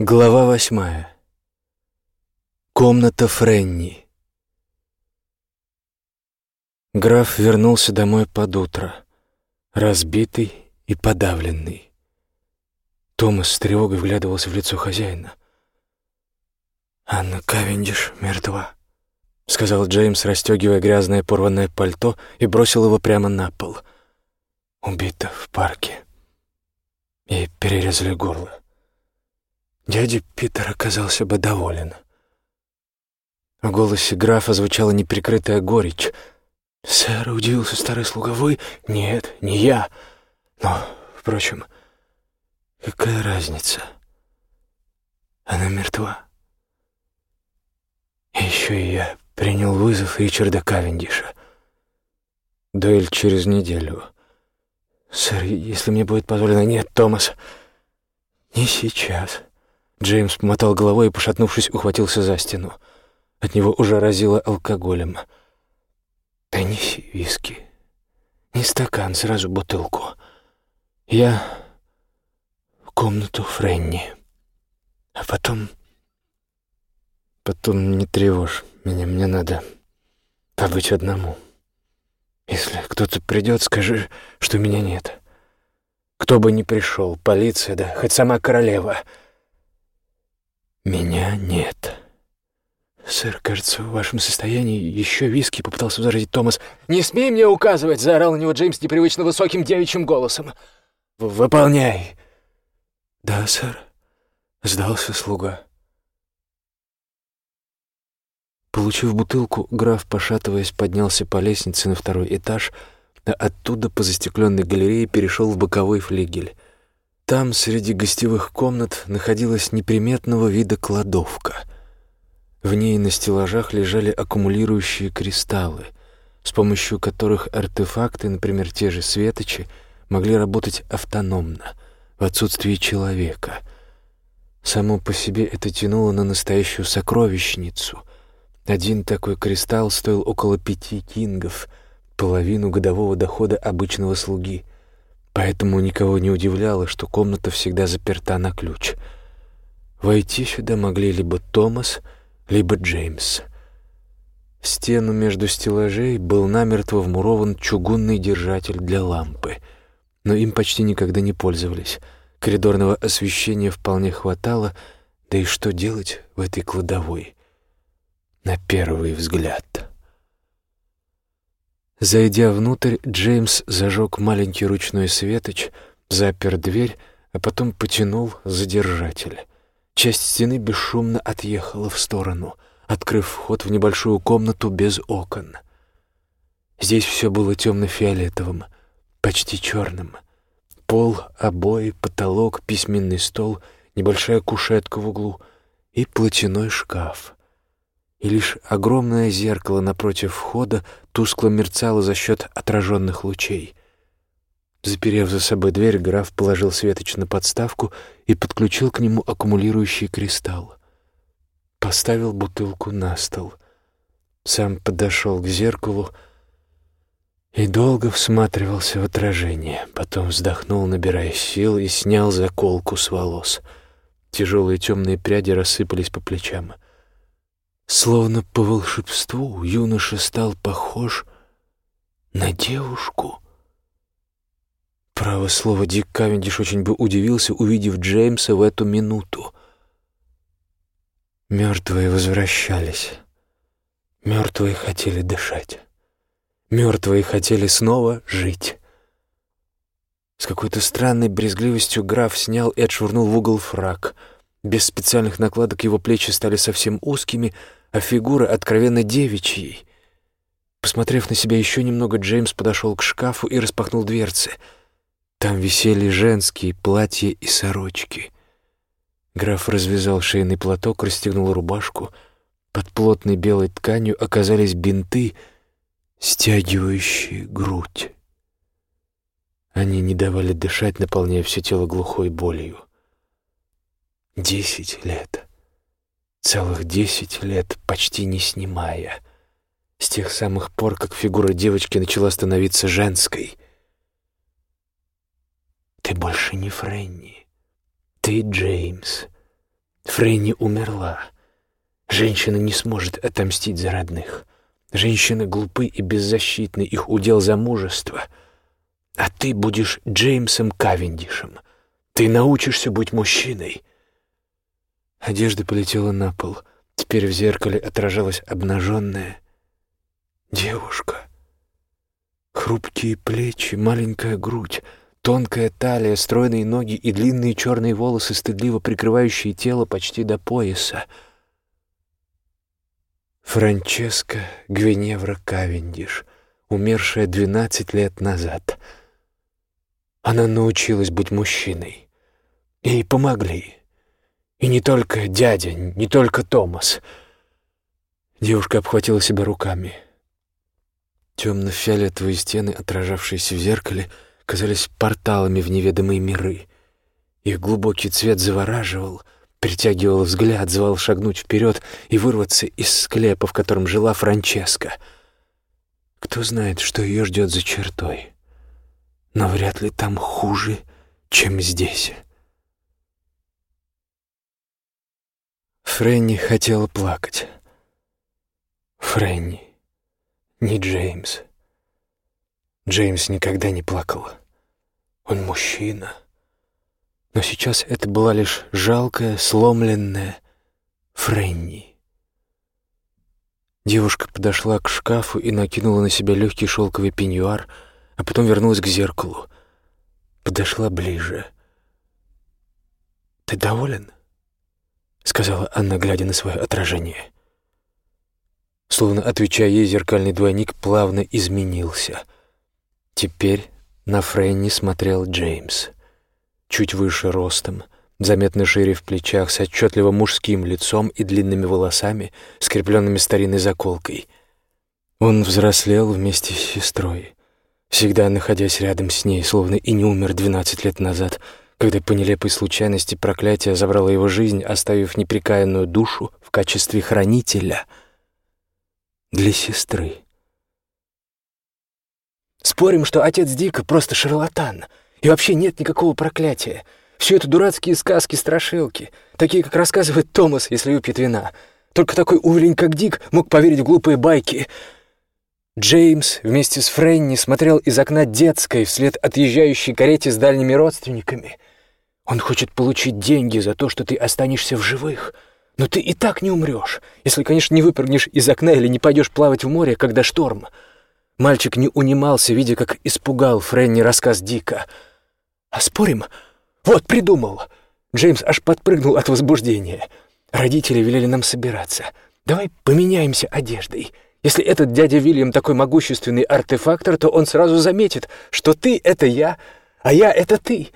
Глава восьмая. Комната Френни. Граф вернулся домой под утро, разбитый и подавленный. Томас с тревогой вглядывался в лицо хозяина. «Анна Кавендиш мертва», — сказал Джеймс, расстегивая грязное порванное пальто и бросил его прямо на пол. «Убита в парке. И перерезали горло. Дядя Питер оказался бы доволен». В голосе графа звучала неприкрытая горечь. «Сэр, удивился старый слуга, вы? Нет, не я. Но, впрочем, какая разница? Она мертва. Еще и я принял вызов Ричарда Кавендиша. Дуэль через неделю. Сэр, если мне будет позволено... Нет, Томас, не сейчас. Джеймс помотал головой и, пошатнувшись, ухватился за стену. От него уже разило алкоголем. «Да неси виски. Не стакан, сразу бутылку. Я в комнату Френни. А потом... Потом не тревожь меня, мне надо побыть одному. Если кто-то придет, скажи, что меня нет. Кто бы ни пришел, полиция, да хоть сама королева — «Меня нет». «Сэр, кажется, в вашем состоянии еще виски», — попытался возразить Томас. «Не смей мне указывать!» — заорал на него Джеймс непривычно высоким девичьим голосом. «Выполняй!» «Да, сэр», — сдался слуга. Получив бутылку, граф, пошатываясь, поднялся по лестнице на второй этаж, а оттуда по застекленной галерее перешел в боковой флигель. Там, среди гостевых комнат, находилась неприметного вида кладовка. В ней на стеллажах лежали аккумулирующие кристаллы, с помощью которых артефакты, например, те же светочи, могли работать автономно, в отсутствии человека. Само по себе это тянуло на настоящую сокровищницу. Один такой кристалл стоил около пяти кингов, половину годового дохода обычного слуги — Поэтому никого не удивляло, что комната всегда заперта на ключ. Войти сюда могли либо Томас, либо Джеймс. В стену между стеллажей был намертво вмурован чугунный держатель для лампы, но им почти никогда не пользовались. Коридорного освещения вполне хватало, да и что делать в этой кладовой? На первый взгляд. Зайдя внутрь, Джеймс зажег маленький ручной светоч, запер дверь, а потом потянул задержатель. Часть стены бесшумно отъехала в сторону, открыв вход в небольшую комнату без окон. Здесь все было темно-фиолетовым, почти черным. Пол, обои, потолок, письменный стол, небольшая кушетка в углу и платяной шкаф — и лишь огромное зеркало напротив входа тускло мерцало за счет отраженных лучей. Заперев за собой дверь, граф положил светоч на подставку и подключил к нему аккумулирующий кристалл. Поставил бутылку на стол. Сам подошел к зеркалу и долго всматривался в отражение. Потом вздохнул, набирая сил, и снял заколку с волос. Тяжелые темные пряди рассыпались по плечам — Словно по волшебству юноша стал похож на девушку. Право слово, Дик Кавендиш очень бы удивился, увидев Джеймса в эту минуту. Мертвые возвращались. Мертвые хотели дышать. Мертвые хотели снова жить. С какой-то странной брезгливостью граф снял и отшвырнул в угол фраг — без специальных накладок его плечи стали совсем узкими, а фигура откровенно девичьей. Посмотрев на себя еще немного, Джеймс подошел к шкафу и распахнул дверцы. Там висели женские платья и сорочки. Граф развязал шейный платок, расстегнул рубашку. Под плотной белой тканью оказались бинты, стягивающие грудь. Они не давали дышать, наполняя все тело глухой болью. Десять лет. Целых десять лет, почти не снимая. С тех самых пор, как фигура девочки начала становиться женской. Ты больше не Фрэнни. Ты Джеймс. Фрейни умерла. Женщина не сможет отомстить за родных. Женщины глупы и беззащитны, их удел замужество. А ты будешь Джеймсом Кавендишем. Ты научишься быть мужчиной. Одежда полетела на пол. Теперь в зеркале отражалась обнаженная девушка. Хрупкие плечи, маленькая грудь, тонкая талия, стройные ноги и длинные черные волосы, стыдливо прикрывающие тело почти до пояса. Франческа Гвиневра Кавендиш, умершая двенадцать лет назад. Она научилась быть мужчиной. Ей помогли. И не только дядя, не только Томас. Девушка обхватила себя руками. Темно-фиолетовые стены, отражавшиеся в зеркале, казались порталами в неведомые миры. Их глубокий цвет завораживал, притягивал взгляд, звал шагнуть вперед и вырваться из склепа, в котором жила Франческа. Кто знает, что ее ждет за чертой. Но вряд ли там хуже, чем здесь. Фрэнни хотела плакать. Фрэнни, не Джеймс. Джеймс никогда не плакал. Он мужчина. Но сейчас это была лишь жалкая, сломленная Фрэнни. Девушка подошла к шкафу и накинула на себя легкий шелковый пеньюар, а потом вернулась к зеркалу. Подошла ближе. «Ты доволен?» — сказала Анна, глядя на свое отражение. Словно отвечая ей, зеркальный двойник плавно изменился. Теперь на Фрэнни смотрел Джеймс. Чуть выше ростом, заметно шире в плечах, с отчетливо мужским лицом и длинными волосами, скрепленными старинной заколкой. Он взрослел вместе с сестрой, всегда находясь рядом с ней, словно и не умер двенадцать лет назад — когда по нелепой случайности проклятие забрало его жизнь, оставив неприкаянную душу в качестве хранителя для сестры. Спорим, что отец Дика просто шарлатан, и вообще нет никакого проклятия. Все это дурацкие сказки-страшилки, такие, как рассказывает Томас, если выпьет вина. Только такой увелень, как Дик, мог поверить в глупые байки. Джеймс вместе с Фрэнни смотрел из окна детской вслед отъезжающей карете с дальними родственниками. Он хочет получить деньги за то, что ты останешься в живых. Но ты и так не умрешь, если, конечно, не выпрыгнешь из окна или не пойдешь плавать в море, когда шторм. Мальчик не унимался, видя, как испугал Фрэнни рассказ Дика. «А спорим? Вот, придумал!» Джеймс аж подпрыгнул от возбуждения. Родители велели нам собираться. «Давай поменяемся одеждой. Если этот дядя Вильям такой могущественный артефактор, то он сразу заметит, что ты — это я, а я — это ты».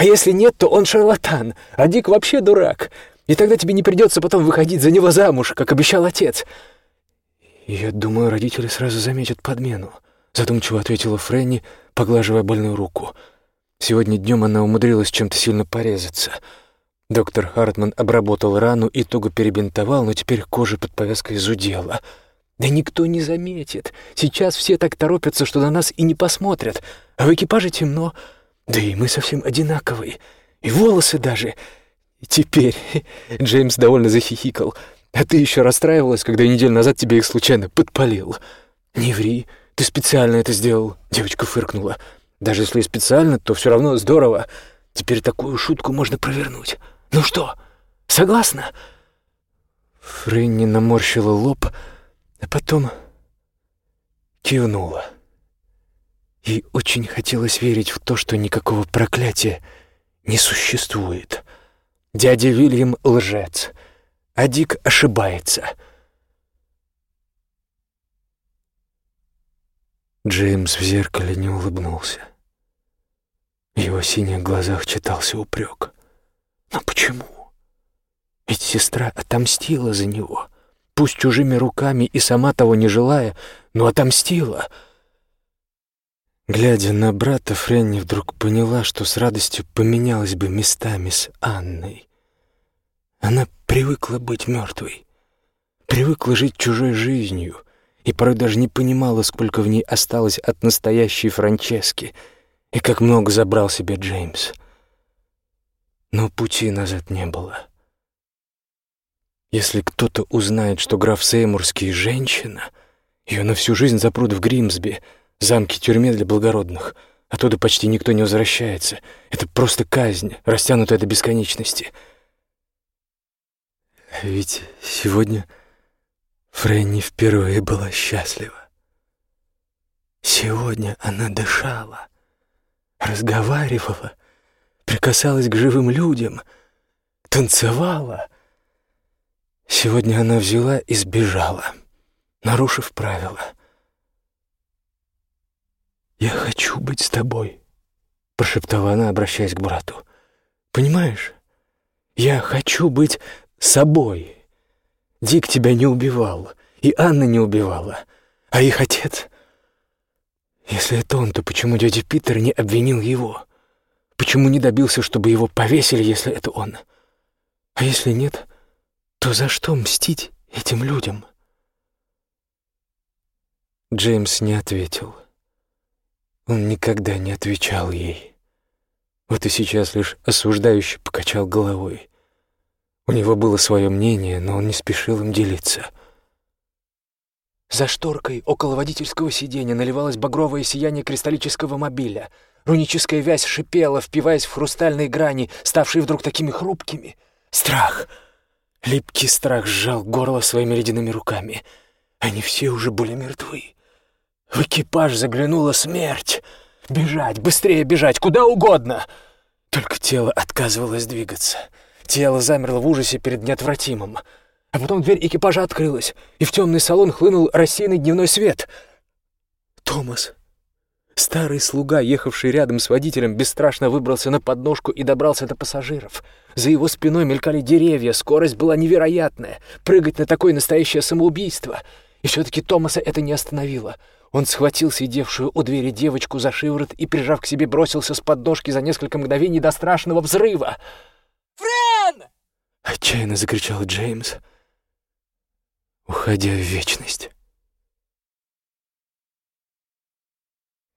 А если нет, то он шарлатан, а Дик вообще дурак. И тогда тебе не придется потом выходить за него замуж, как обещал отец». «Я думаю, родители сразу заметят подмену», — задумчиво ответила Фрэнни, поглаживая больную руку. Сегодня днем она умудрилась чем-то сильно порезаться. Доктор Хартман обработал рану и туго перебинтовал, но теперь кожа под повязкой зудела. «Да никто не заметит. Сейчас все так торопятся, что на нас и не посмотрят. А в экипаже темно». Да и мы совсем одинаковые. И волосы даже. И теперь Джеймс довольно захихикал. А ты еще расстраивалась, когда неделю назад тебе их случайно подпалил. Не ври, ты специально это сделал, девочка фыркнула. Даже если специально, то все равно здорово. Теперь такую шутку можно провернуть. Ну что, согласна? Фрэнни наморщила лоб, а потом кивнула. Ей очень хотелось верить в то, что никакого проклятия не существует. Дядя Вильям — лжец, а Дик ошибается. Джеймс в зеркале не улыбнулся. В его синих глазах читался упрек. Но почему? Ведь сестра отомстила за него. Пусть чужими руками и сама того не желая, но отомстила — Глядя на брата, Фрэнни вдруг поняла, что с радостью поменялась бы местами с Анной. Она привыкла быть мертвой, привыкла жить чужой жизнью и порой даже не понимала, сколько в ней осталось от настоящей Франчески и как много забрал себе Джеймс. Но пути назад не было. Если кто-то узнает, что граф Сеймурский — женщина, ее на всю жизнь запрут в Гримсби, замке-тюрьме для благородных. Оттуда почти никто не возвращается. Это просто казнь, растянутая до бесконечности. Ведь сегодня Фрэнни впервые была счастлива. Сегодня она дышала, разговаривала, прикасалась к живым людям, танцевала. Сегодня она взяла и сбежала, нарушив правила. «Я хочу быть с тобой», — прошептала она, обращаясь к брату. «Понимаешь? Я хочу быть собой. Дик тебя не убивал, и Анна не убивала, а их отец если это он, то почему дядя Питер не обвинил его? Почему не добился, чтобы его повесили, если это он? А если нет, то за что мстить этим людям? Джеймс не ответил. Он никогда не отвечал ей. Вот и сейчас лишь осуждающе покачал головой. У него было свое мнение, но он не спешил им делиться — за шторкой около водительского сиденья наливалось багровое сияние кристаллического мобиля. Руническая вязь шипела, впиваясь в хрустальные грани, ставшие вдруг такими хрупкими. Страх! Липкий страх сжал горло своими ледяными руками. Они все уже были мертвы. В экипаж заглянула смерть. Бежать, быстрее бежать, куда угодно. Только тело отказывалось двигаться. Тело замерло в ужасе перед неотвратимым — а потом дверь экипажа открылась, и в темный салон хлынул рассеянный дневной свет. Томас, старый слуга, ехавший рядом с водителем, бесстрашно выбрался на подножку и добрался до пассажиров. За его спиной мелькали деревья, скорость была невероятная. Прыгать на такое настоящее самоубийство. И все-таки Томаса это не остановило. Он схватил сидевшую у двери девочку за шиворот и, прижав к себе, бросился с подножки за несколько мгновений до страшного взрыва. «Френ!» — отчаянно закричал Джеймс уходя в вечность.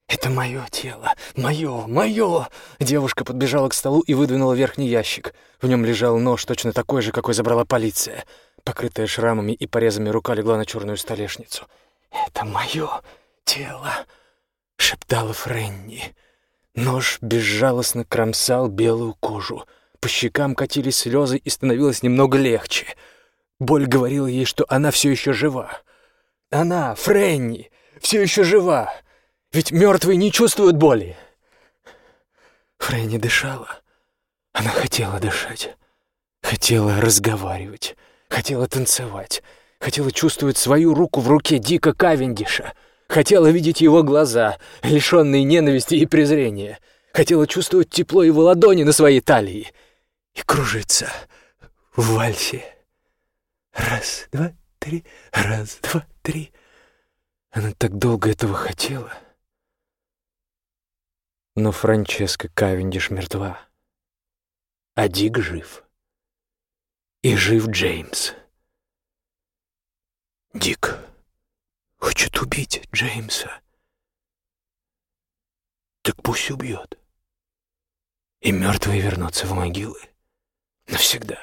«Это мое тело! Мое! Мое!» Девушка подбежала к столу и выдвинула верхний ящик. В нем лежал нож, точно такой же, какой забрала полиция. Покрытая шрамами и порезами рука легла на черную столешницу. «Это мое тело!» — шептала Френни. Нож безжалостно кромсал белую кожу. По щекам катились слезы, и становилось немного легче — Боль говорила ей, что она все еще жива. Она, Фрэнни, все еще жива. Ведь мертвые не чувствуют боли. Фрэнни дышала. Она хотела дышать. Хотела разговаривать. Хотела танцевать. Хотела чувствовать свою руку в руке Дика Кавендиша. Хотела видеть его глаза, лишенные ненависти и презрения. Хотела чувствовать тепло его ладони на своей талии. И кружиться в вальсе. Раз, два, три, раз, два, три. Она так долго этого хотела. Но Франческа Кавендиш мертва, а Дик жив. И жив Джеймс. Дик убить Джеймса. Так пусть убьет. И мертвые вернутся в могилы. Навсегда.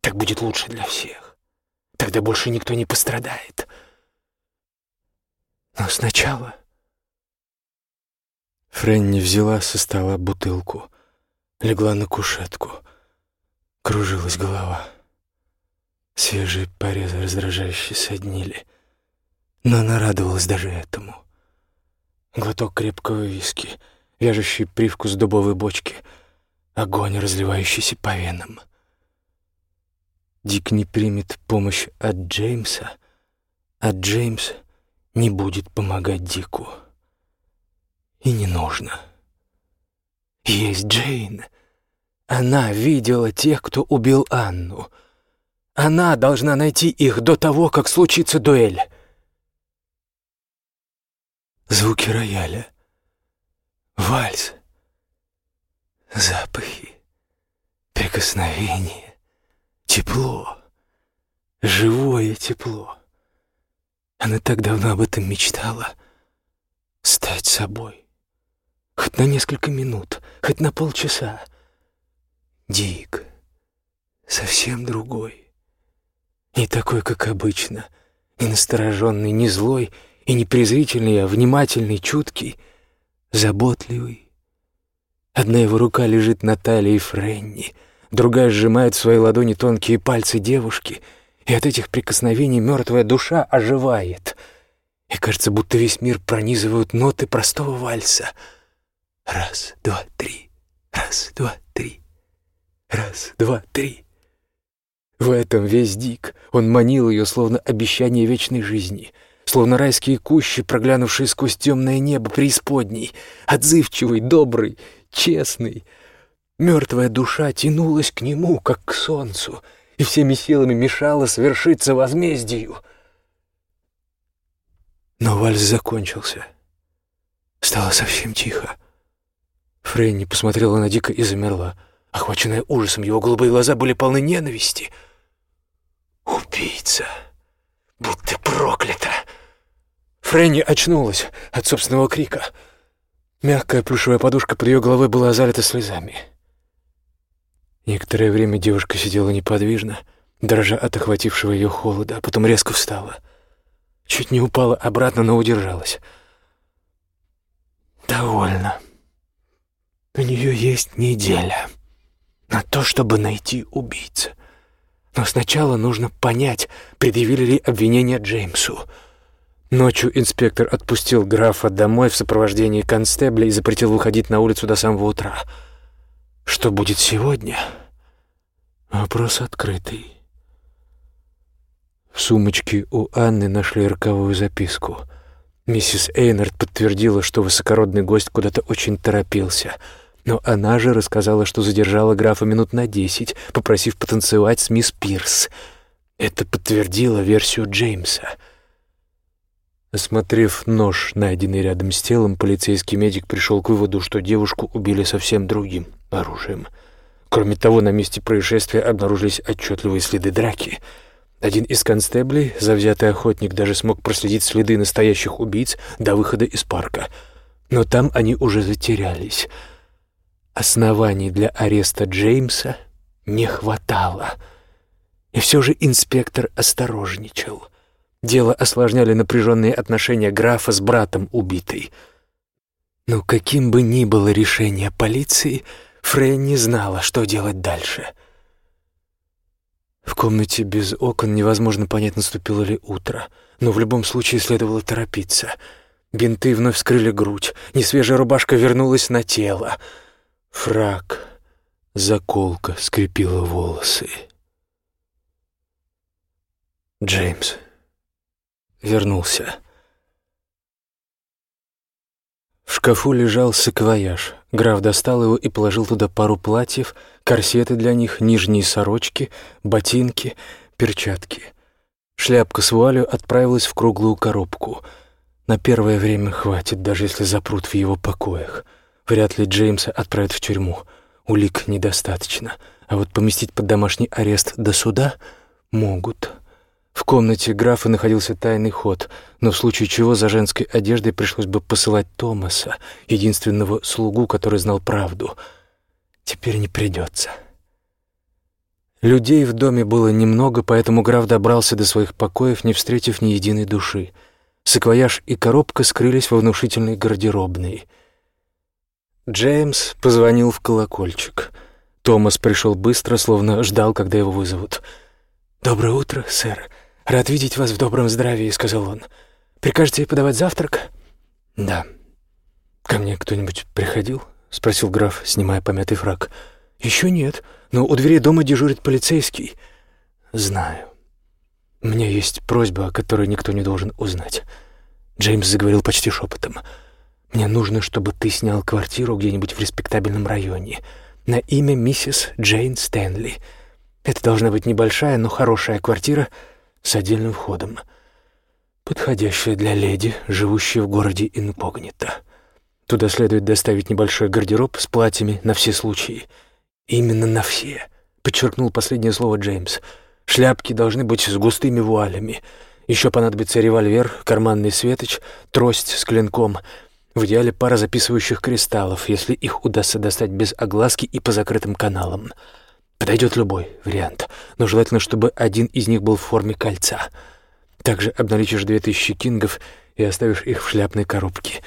Так будет лучше для всех. Тогда больше никто не пострадает. Но сначала... Фрэнни взяла со стола бутылку, легла на кушетку. Кружилась голова. Свежие порезы раздражающе соднили. Но она радовалась даже этому. Глоток крепкого виски, вяжущий привкус дубовой бочки, огонь, разливающийся по венам — Дик не примет помощь от Джеймса, а Джеймс не будет помогать Дику. И не нужно. Есть Джейн. Она видела тех, кто убил Анну. Она должна найти их до того, как случится дуэль. Звуки рояля. Вальс. Запахи. Прикосновения. Тепло. Живое тепло. Она так давно об этом мечтала. Стать собой. Хоть на несколько минут, хоть на полчаса. Дик. Совсем другой. Не такой, как обычно. Не настороженный, не злой и не презрительный, а внимательный, чуткий, заботливый. Одна его рука лежит на талии Френни, другая сжимает в своей ладони тонкие пальцы девушки, и от этих прикосновений мертвая душа оживает. И кажется, будто весь мир пронизывают ноты простого вальса. Раз, два, три. Раз, два, три. Раз, два, три. В этом весь Дик. Он манил ее, словно обещание вечной жизни, словно райские кущи, проглянувшие сквозь темное небо преисподней, отзывчивый, добрый, честный. Мертвая душа тянулась к нему, как к солнцу, и всеми силами мешала свершиться возмездию. Но вальс закончился. Стало совсем тихо. Фрэнни посмотрела на Дика и замерла. Охваченная ужасом, его голубые глаза были полны ненависти — «Убийца! Будь ты проклята!» Фрэнни очнулась от собственного крика. Мягкая плюшевая подушка под ее головой была залита слезами. Некоторое время девушка сидела неподвижно, дрожа от охватившего ее холода, а потом резко встала. Чуть не упала обратно, но удержалась. «Довольно. У нее есть неделя на то, чтобы найти убийцу. Но сначала нужно понять, предъявили ли обвинение Джеймсу. Ночью инспектор отпустил графа домой в сопровождении констебля и запретил выходить на улицу до самого утра. Что будет сегодня? Вопрос открытый. В сумочке у Анны нашли роковую записку. Миссис Эйнард подтвердила, что высокородный гость куда-то очень торопился — но она же рассказала, что задержала графа минут на десять, попросив потанцевать с мисс Пирс. Это подтвердило версию Джеймса. Осмотрев нож, найденный рядом с телом, полицейский медик пришел к выводу, что девушку убили совсем другим оружием. Кроме того, на месте происшествия обнаружились отчетливые следы драки. Один из констеблей, завзятый охотник, даже смог проследить следы настоящих убийц до выхода из парка. Но там они уже затерялись — Оснований для ареста Джеймса не хватало. И все же инспектор осторожничал. Дело осложняли напряженные отношения графа с братом убитой. Но каким бы ни было решение полиции, Фрейн не знала, что делать дальше. В комнате без окон невозможно понять, наступило ли утро, но в любом случае следовало торопиться. Бинты вновь скрыли грудь, несвежая рубашка вернулась на тело — Фрак, заколка скрепила волосы. Джеймс вернулся. В шкафу лежал саквояж. Граф достал его и положил туда пару платьев, корсеты для них, нижние сорочки, ботинки, перчатки. Шляпка с вуалью отправилась в круглую коробку. На первое время хватит, даже если запрут в его покоях — Вряд ли Джеймса отправят в тюрьму. Улик недостаточно. А вот поместить под домашний арест до суда могут. В комнате графа находился тайный ход, но в случае чего за женской одеждой пришлось бы посылать Томаса, единственного слугу, который знал правду. Теперь не придется. Людей в доме было немного, поэтому граф добрался до своих покоев, не встретив ни единой души. Саквояж и коробка скрылись во внушительной гардеробной — Джеймс позвонил в колокольчик. Томас пришел быстро, словно ждал, когда его вызовут. «Доброе утро, сэр. Рад видеть вас в добром здравии», — сказал он. «Прикажете подавать завтрак?» «Да». «Ко мне кто-нибудь приходил?» — спросил граф, снимая помятый фраг. «Еще нет, но у двери дома дежурит полицейский». «Знаю. Меня есть просьба, о которой никто не должен узнать». Джеймс заговорил почти шепотом. Мне нужно, чтобы ты снял квартиру где-нибудь в респектабельном районе на имя миссис Джейн Стэнли. Это должна быть небольшая, но хорошая квартира с отдельным входом, подходящая для леди, живущей в городе инкогнито. Туда следует доставить небольшой гардероб с платьями на все случаи. Именно на все, подчеркнул последнее слово Джеймс. Шляпки должны быть с густыми вуалями. Еще понадобится револьвер, карманный светоч, трость с клинком — в идеале пара записывающих кристаллов, если их удастся достать без огласки и по закрытым каналам. Подойдет любой вариант, но желательно, чтобы один из них был в форме кольца. Также обналичишь две тысячи кингов и оставишь их в шляпной коробке.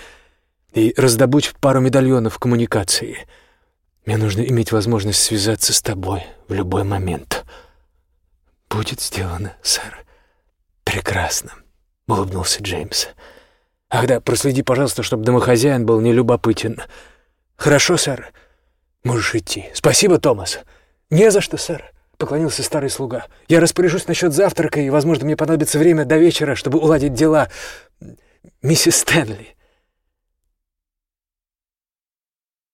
И раздобудь пару медальонов коммуникации. Мне нужно иметь возможность связаться с тобой в любой момент. Будет сделано, сэр. Прекрасно, — улыбнулся Джеймс. Ах да, проследи, пожалуйста, чтобы домохозяин был нелюбопытен. Хорошо, сэр. Можешь идти. Спасибо, Томас. «Не за что, сэр», — поклонился старый слуга. «Я распоряжусь насчет завтрака, и, возможно, мне понадобится время до вечера, чтобы уладить дела. Миссис Стэнли».